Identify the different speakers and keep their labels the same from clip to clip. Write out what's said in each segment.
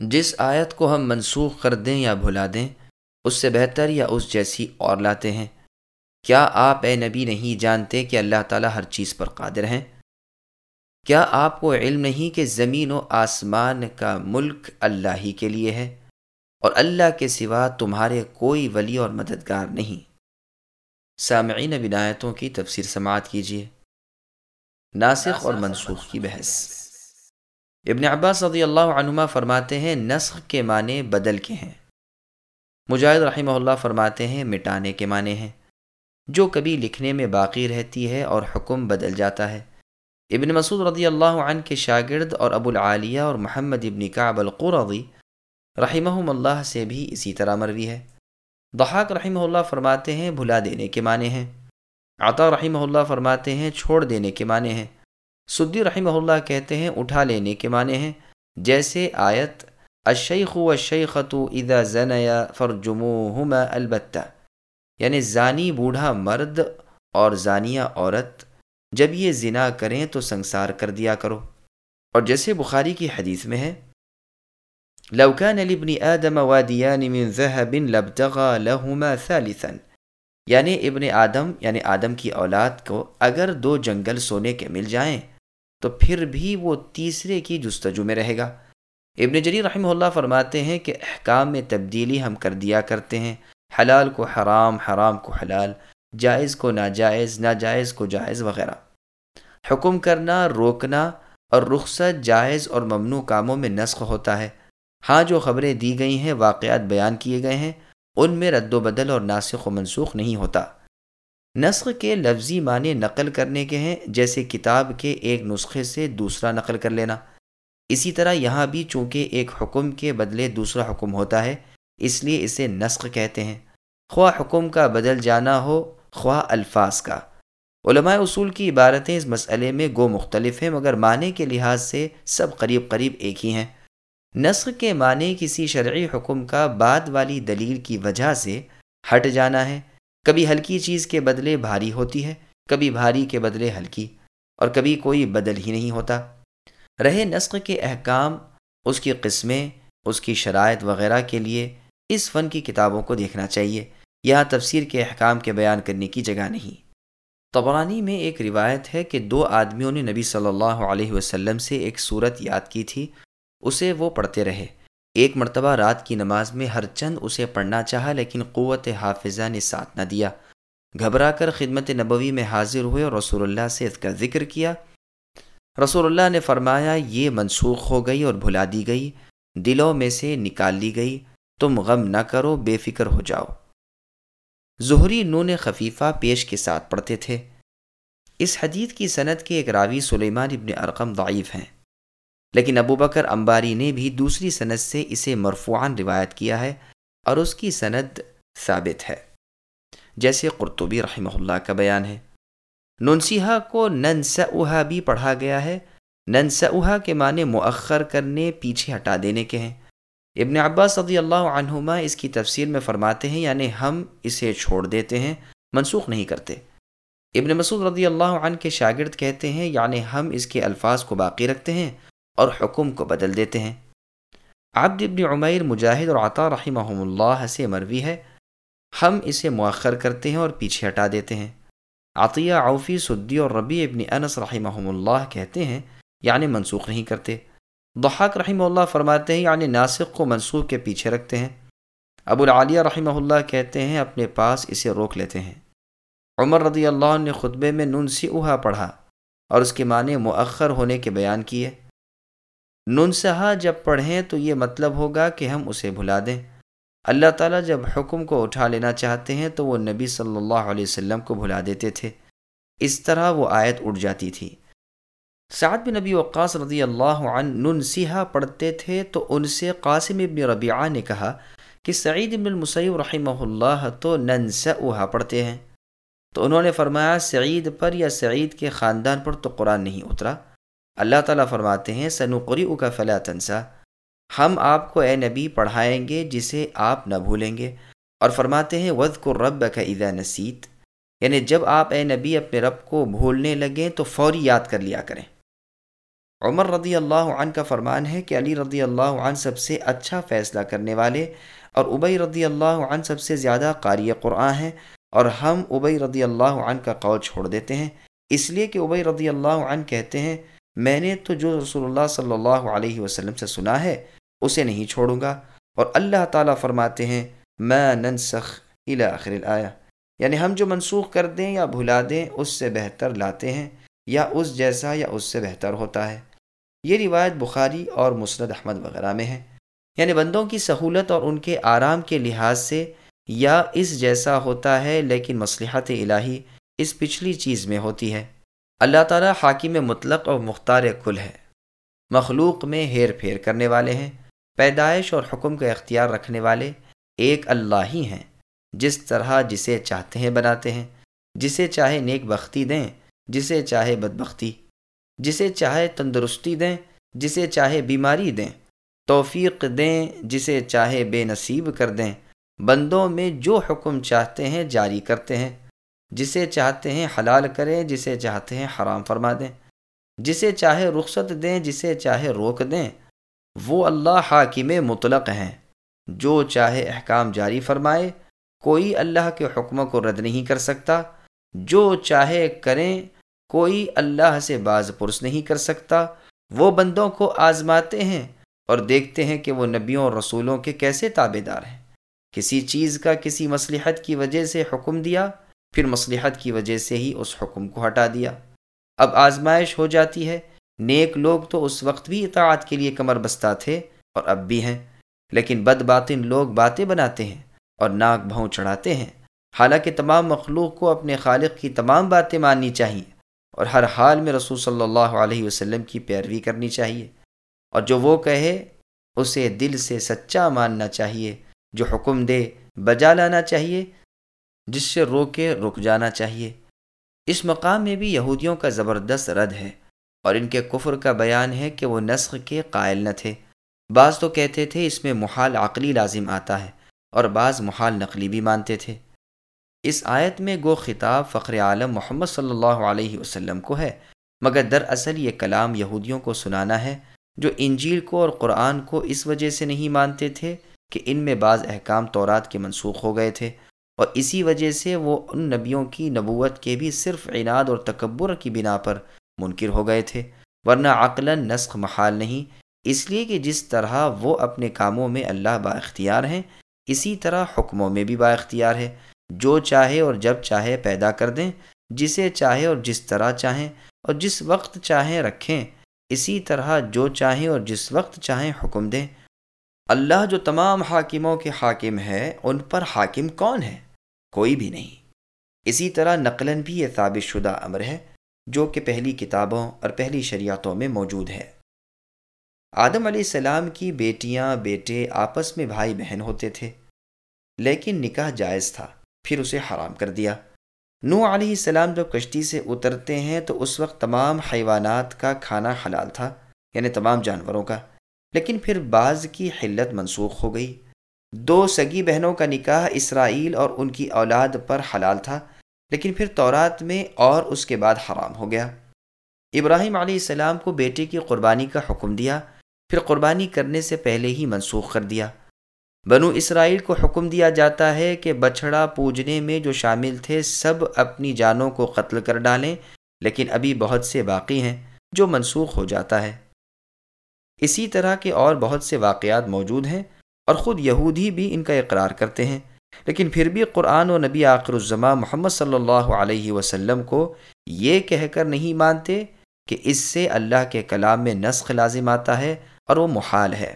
Speaker 1: جس آیت کو ہم منسوخ کر دیں یا بھلا دیں، اس سے بہتر یا اس جیسی اور لاتے ہیں؟ کیا آپ اے نبی نہیں جانتے کہ اللہ تعالیٰ ہر چیز پر قادر ہیں؟ کیا آپ کو علم نہیں کہ زمین و آسمان کا ملک اللہ ہی کے لیے ہے، اور اللہ کے سوا تمہارے کوئی ولی اور مددگار نہیں؟ سامعین بنایتوں کی تفسیر سماعت کیجیے۔ ناسخ اور منسوخ کی بحث۔ ابن عباس رضی اللہ عنما فرماتے ہیں، نسخ کے معنی بدل کے ہیں۔ مجاہد رحمہ اللہ فرماتے ہیں، مٹانے کے معنی ہیں۔ جو کبھی لکھنے میں باقی رہتی ہے اور حکم بدل جاتا ہے۔ ابن مسعود رضی اللہ عنہ کے شاگرد اور ابو العالیہ اور محمد ابن کعب القرضی رحمہ اللہ سے بھی اسی طرح مروی ہے۔ ضحاک رحمہ اللہ فرماتے ہیں، بھلا دینے کے معنی ہیں۔ عطا رحمہ اللہ فرماتے ہیں، چھوڑ دینے کے معنی ہیں۔ سدی رحمہ اللہ کہتے ہیں، اٹھا لینے کے معنی ہیں۔ جیسے آیت اشیخ و شیخت ادا زنیا فرجموہما البتہ۔ یعنی زانی بوڑھا مرد اور زانیہ عورت، جب یہ زنا کریں تو سنسار کر دیا کرو۔ اور جیسے بخاری کی حدیث میں ہے لوکان علی آدم وادیان من ذهب لبتغى لهما ثالثا۔ یعنی ابن آدم یعنی آدم کی اولاد کو اگر دو جنگل سونے کے مل جائیں تو پھر بھی وہ تیسرے کی جستجو میں رہے گا۔ ابن جری رحمہ اللہ فرماتے ہیں کہ احکام میں تبدیلی ہم کر دیا کرتے ہیں۔ حلال کو حرام حرام کو حلال، جائز کو ناجائز ناجائز کو جائز وغیرہ۔ حکم کرنا، روکنا اور رخصت جائز اور ممنوع کاموں میں نسخ ہوتا ہے۔ ہاں جو خبریں دی گئی ہیں، واقعات بیان کیے گئے ہیں۔ ان میں رد و بدل اور ناسخ و منسوخ نہیں ہوتا۔ نسخ کے لفظی معنی نقل کرنے کے ہیں، جیسے کتاب کے ایک نسخے سے دوسرا نقل کر لینا۔ اسی طرح یہاں بھی چونکہ ایک حکم کے بدلے دوسرا حکم ہوتا ہے، اس لیے اسے نسخ کہتے ہیں۔ خواہ حکم کا بدل جانا ہو، خواہ الفاظ کا۔ علماء اصول کی عبارتیں اس مسئلے میں گو مختلف ہیں، مگر معنی کے لحاظ سے سب قریب قریب ایک ہی ہیں۔ نسخ کے معنی کسی شرعی حکم کا بعد والی دلیل کی وجہ سے ہٹ جانا ہے۔ کبھی ہلکی چیز کے بدلے بھاری ہوتی ہے، کبھی بھاری کے بدلے ہلکی، اور کبھی کوئی بدل ہی نہیں ہوتا۔ رہے نسخ کے احکام، اس کی قسمیں، اس کی شرائط وغیرہ کے لیے اس فن کی کتابوں کو دیکھنا چاہیے، یہاں تفسیر کے احکام کے بیان کرنے کی جگہ نہیں۔ طبرانی میں ایک روایت ہے کہ دو آدمیوں نے نبی صلی اللہ علیہ وسلم سے ایک صورت یاد کی تھی، اسے وہ پڑھتے رہے۔ ایک مرتبہ رات کی نماز میں ہر چند اسے پڑھنا چاہا لیکن قوت حافظہ نے ساتھ نہ دیا۔ گھبرا کر خدمت نبوی میں حاضر ہوئے اور رسول اللہ سے اس کا ذکر کیا۔ رسول اللہ نے فرمایا، یہ منسوخ ہو گئی اور بھلا دی گئی، دلوں میں سے نکال لی گئی۔ تم غم نہ کرو، بے فکر ہو جاؤ۔ ظہری نون خفیفہ پیش کے ساتھ پڑھتے تھے۔ اس حدیث کی صنعت کے ایک راوی سلیمان ابن ارقم ضعیف ہیں۔ لیکن ابو بکر امباری نے بھی دوسری صنعت سے اسے مرفوعان روایت کیا ہے اور اس کی سند ثابت ہے۔ جیسے قرطبی رحمہ اللہ کا بیان ہے۔ ننسیحا کو ننسا بھی پڑھا گیا ہے۔ ننسا کے معنی مؤخر کرنے، پیچھے ہٹا دینے کے ہیں۔ ابن عباس رضی اللہ عنہما اس کی تفسیر میں فرماتے ہیں یعنی ہم اسے چھوڑ دیتے ہیں، منسوخ نہیں کرتے۔ ابن مسعود رضی اللہ عنہ کے شاگرد کہتے ہیں یعنی ہم اس کے الفاظ کو باقی رکھتے ہیں۔ اور حکم کو بدل دیتے ہیں۔ عبد ابن عمیر مجاہد اور عطا رحمہ اللہ سے مروی ہے۔ ہم اسے مؤخر کرتے ہیں اور پیچھے ہٹا دیتے ہیں۔ عطیہ عوفی سدی اور ربی ابن انس رحمہ اللہ کہتے ہیں یعنی منسوخ نہیں کرتے۔ ضحاک رحمہ اللہ فرماتے ہیں یعنی ناسق کو منسوخ کے پیچھے رکھتے ہیں۔ ابو العالیہ رحمہ اللہ کہتے ہیں، اپنے پاس اسے روک لیتے ہیں۔ عمر رضی اللہ عنہ نے خطبے میں ننسی اوہا پڑھا اور اس کے معنی مؤخر ہونے کے بیان کیے۔ ننسہا جب پڑھیں تو یہ مطلب ہوگا کہ ہم اسے بھلا دیں۔ اللہ تعالیٰ جب حکم کو اٹھا لینا چاہتے ہیں تو وہ نبی صلی اللہ علیہ وسلم کو بھلا دیتے تھے۔ اس طرح وہ آیت اٹھ جاتی تھی۔ سعد بن نبی وقاص رضی اللہ عنہ ننسیحہ پڑھتے تھے تو ان سے قاسم ابن ربیعہ نے کہا کہ سعید ابن المسیب رحمہ اللہ تو ننسعہ پڑھتے ہیں۔ تو انہوں نے فرمایا سعید پر یا سعید کے خاندان پر تو قرآن نہیں اترا۔ اللہ تعالیٰ فرماتے ہیں سنقری کا فلا تنسا ہم آپ کو اے نبی پڑھائیں گے جسے آپ نہ بھولیں گے۔ اور فرماتے ہیں ود کو رب کا ادا نصیت یعنی جب آپ اے نبی اپنے رب کو بھولنے لگیں تو فوری یاد کر لیا کریں۔ عمر رضی اللہ عنہ کا فرمان ہے کہ علی رضی اللہ عنہ سب سے اچھا فیصلہ کرنے والے اور ابئی رضی اللہ عنہ سب سے زیادہ قاری قرآن ہیں۔ اور ہم ابئی رضی اللہ عنہ کا قول چھوڑ دیتے ہیں۔ اس لیے کہ ابئی رضی اللہ عنہ کہتے ہیں میں نے تو جو رسول اللہ صلی اللہ علیہ وسلم سے سنا ہے، اسے نہیں چھوڑوں گا۔ اور اللہ تعالیٰ فرماتے ہیں میں ننسخ آخر آیا یعنی ہم جو منسوخ کر دیں یا بھلا دیں، اس سے بہتر لاتے ہیں، یا اس جیسا یا اس سے بہتر ہوتا ہے۔ یہ روایت بخاری اور مسرد احمد وغیرہ میں ہے۔ یعنی بندوں کی سہولت اور ان کے آرام کے لحاظ سے یا اس جیسا ہوتا ہے، لیکن مصلحت الہی اس پچھلی چیز میں ہوتی ہے۔ اللہ تعالیٰ حاکم مطلق اور مختار کل ہے۔ مخلوق میں ہیر پھیر کرنے والے ہیں، پیدائش اور حکم کا اختیار رکھنے والے ایک اللہ ہی ہیں۔ جس طرح جسے چاہتے ہیں بناتے ہیں، جسے چاہے نیک بختی دیں، جسے چاہے بدبختی۔ جسے چاہے تندرستی دیں، جسے چاہے بیماری دیں۔ توفیق دیں، جسے چاہے بے نصیب کر دیں۔ بندوں میں جو حکم چاہتے ہیں، جاری کرتے ہیں۔ جسے چاہتے ہیں حلال کریں، جسے چاہتے ہیں حرام فرما دیں۔ جسے چاہے رخصت دیں، جسے چاہے روک دیں۔ وہ اللہ حاکم مطلق ہیں۔ جو چاہے احکام جاری فرمائے، کوئی اللہ کے حکموں کو رد نہیں کر سکتا۔ جو چاہے کریں، کوئی اللہ سے باز پرس نہیں کر سکتا۔ وہ بندوں کو آزماتے ہیں اور دیکھتے ہیں کہ وہ نبیوں اور رسولوں کے کیسے تابے دار ہیں۔ کسی چیز کا، کسی مصلحت کی وجہ سے حکم دیا پھر مصلحت کی وجہ سے ہی اس حکم کو ہٹا دیا۔ اب آزمائش ہو جاتی ہے۔ نیک لوگ تو اس وقت بھی اطاعت کے لیے کمر بستہ تھے اور اب بھی ہیں۔ لیکن بد باطن لوگ باتیں بناتے ہیں اور ناک بھون چڑھاتے ہیں۔ حالانکہ تمام مخلوق کو اپنے خالق کی تمام باتیں ماننی چاہیے اور ہر حال میں رسول صلی اللہ علیہ وسلم کی پیروی کرنی چاہیے۔ اور جو وہ کہے، اسے دل سے سچا ماننا چاہیے۔ جو حکم دے، بجا لانا چاہیے۔ جس سے رو کے رک جانا چاہیے۔ اس مقام میں بھی یہودیوں کا زبردست رد ہے اور ان کے کفر کا بیان ہے کہ وہ نسخ کے قائل نہ تھے۔ بعض تو کہتے تھے اس میں محال عقلی لازم آتا ہے اور بعض محال نقلی بھی مانتے تھے۔ اس آیت میں گو خطاب فخر عالم محمد صلی اللہ علیہ وسلم کو ہے، مگر دراصل یہ کلام یہودیوں کو سنانا ہے جو انجیل کو اور قرآن کو اس وجہ سے نہیں مانتے تھے کہ ان میں بعض احکام تورات کے منسوخ ہو گئے تھے۔ اور اسی وجہ سے وہ ان نبیوں کی نبوت کے بھی صرف عناد اور تکبر کی بنا پر منکر ہو گئے تھے، ورنہ عقلاً نسخ محال نہیں۔ اس لیے کہ جس طرح وہ اپنے کاموں میں اللہ با اختیار ہیں، اسی طرح حکموں میں بھی با اختیار ہے۔ جو چاہے اور جب چاہے پیدا کر دیں، جسے چاہے اور جس طرح چاہیں اور جس وقت چاہیں رکھیں، اسی طرح جو چاہیں اور جس وقت چاہیں حکم دیں۔ اللہ جو تمام حاکموں کے حاکم ہے، ان پر حاکم کون ہے؟ کوئی بھی نہیں۔ اسی طرح نقلاً بھی یہ ثابت شدہ امر ہے جو کہ پہلی کتابوں اور پہلی شریعتوں میں موجود ہے۔ آدم علیہ السلام کی بیٹیاں بیٹے آپس میں بھائی بہن ہوتے تھے، لیکن نکاح جائز تھا، پھر اسے حرام کر دیا۔ نو علیہ السلام جب کشتی سے اترتے ہیں تو اس وقت تمام حیوانات کا کھانا حلال تھا یعنی تمام جانوروں کا، لیکن پھر بعض کی حلت منسوخ ہو گئی۔ دو سگی بہنوں کا نکاح اسرائیل اور ان کی اولاد پر حلال تھا، لیکن پھر تورات میں اور اس کے بعد حرام ہو گیا۔ ابراہیم علیہ السلام کو بیٹے کی قربانی کا حکم دیا، پھر قربانی کرنے سے پہلے ہی منسوخ کر دیا۔ بنو اسرائیل کو حکم دیا جاتا ہے کہ بچھڑا پوجنے میں جو شامل تھے سب اپنی جانوں کو قتل کر ڈالیں، لیکن ابھی بہت سے باقی ہیں جو منسوخ ہو جاتا ہے۔ اسی طرح کے اور بہت سے واقعات موجود ہیں۔ اور خود یہودی بھی ان کا اقرار کرتے ہیں۔ لیکن پھر بھی قرآن و نبی آخر الزماں محمد صلی اللہ علیہ وسلم کو یہ کہہ کر نہیں مانتے کہ اس سے اللہ کے کلام میں نسخ لازم آتا ہے اور وہ محال ہے۔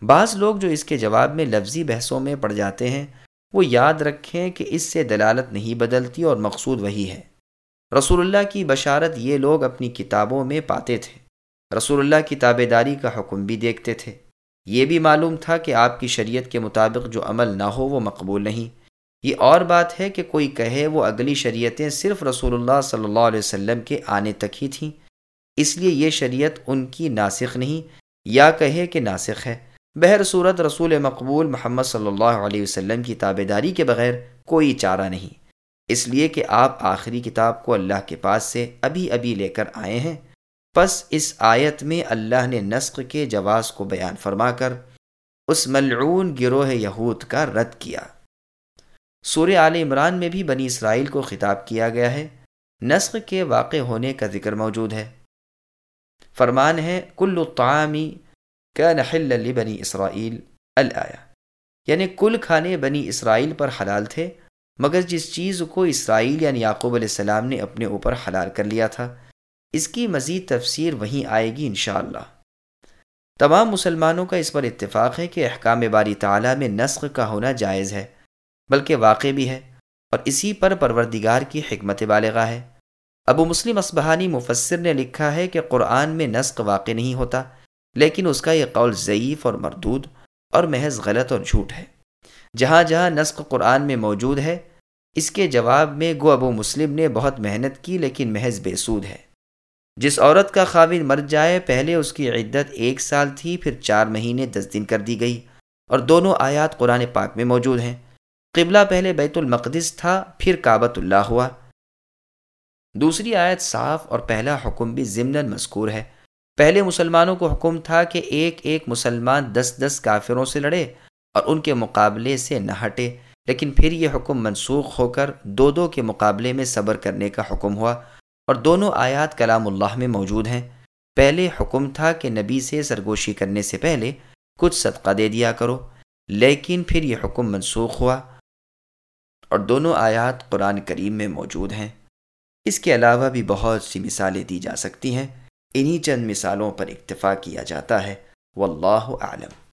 Speaker 1: بعض لوگ جو اس کے جواب میں لفظی بحثوں میں پڑ جاتے ہیں، وہ یاد رکھیں کہ اس سے دلالت نہیں بدلتی اور مقصود وہی ہے۔ رسول اللہ کی بشارت یہ لوگ اپنی کتابوں میں پاتے تھے۔ رسول اللہ کی تابے داری کا حکم بھی دیکھتے تھے۔ یہ بھی معلوم تھا کہ آپ کی شریعت کے مطابق جو عمل نہ ہو وہ مقبول نہیں۔ یہ اور بات ہے کہ کوئی کہے وہ اگلی شریعتیں صرف رسول اللہ صلی اللہ علیہ وسلم کے آنے تک ہی تھیں۔ اس لیے یہ شریعت ان کی ناسخ نہیں، یا کہے کہ ناسخ ہے۔ بہر صورت رسول مقبول محمد صلی اللہ علیہ وسلم کی تابے داری کے بغیر کوئی چارہ نہیں۔ اس لیے کہ آپ آخری کتاب کو اللہ کے پاس سے ابھی ابھی لے کر آئے ہیں۔ پس اس آیت میں اللہ نے نسق کے جواز کو بیان فرما کر اس ملعون گروہ یہود کا رد کیا۔ سورہ عال عمران میں بھی بنی اسرائیل کو خطاب کیا گیا ہے۔ نسق کے واقع ہونے کا ذکر موجود ہے۔ فرمان ہے، کل الطعامی کا نحل بنی اسرائیل الآیا یعنی کل کھانے بنی اسرائیل پر حلال تھے، مگر جس چیز کو اسرائیل یعنی یعقوب علیہ السلام نے اپنے اوپر حلال کر لیا تھا اس کی مزید تفسیر وہیں آئے گی انشاءاللہ۔ تمام مسلمانوں کا اس پر اتفاق ہے کہ احکام باری تعالیٰ میں نسخ کا ہونا جائز ہے، بلکہ واقع بھی ہے، اور اسی پر پروردگار کی حکمت بالغاہ ہے۔ ابو مسلم اسبہانی مفسر نے لکھا ہے کہ قرآن میں نسق واقع نہیں ہوتا، لیکن اس کا یہ قول ضعیف اور مردود اور محض غلط اور جھوٹ ہے۔ جہاں جہاں نسق قرآن میں موجود ہے، اس کے جواب میں گو ابو مسلم نے بہت محنت کی لیکن محض بے سود ہے۔ جس عورت کا خاوند مر جائے، پہلے اس کی عدت ایک سال تھی، پھر چار مہینے، دس دن کر دی گئی۔ اور دونوں آیات قرآن پاک میں موجود ہیں۔ قبلہ پہلے بیت المقدس تھا، پھر کعبۃ اللہ ہوا۔ دوسری آیت صاف اور پہلا حکم بھی ضمن مذکور ہے۔ پہلے مسلمانوں کو حکم تھا کہ ایک ایک مسلمان دس دس کافروں سے لڑے اور ان کے مقابلے سے نہ ہٹے۔ لیکن پھر یہ حکم منسوخ ہو کر دو دو کے مقابلے میں صبر کرنے کا حکم ہوا۔ اور دونوں آیات کلام اللہ میں موجود ہیں۔ پہلے حکم تھا کہ نبی سے سرگوشی کرنے سے پہلے کچھ صدقہ دے دیا کرو، لیکن پھر یہ حکم منسوخ ہوا اور دونوں آیات قرآن کریم میں موجود ہیں۔ اس کے علاوہ بھی بہت سی مثالیں دی جا سکتی ہیں۔ انہی چند مثالوں پر اکتفا کیا جاتا ہے۔ واللہ عالم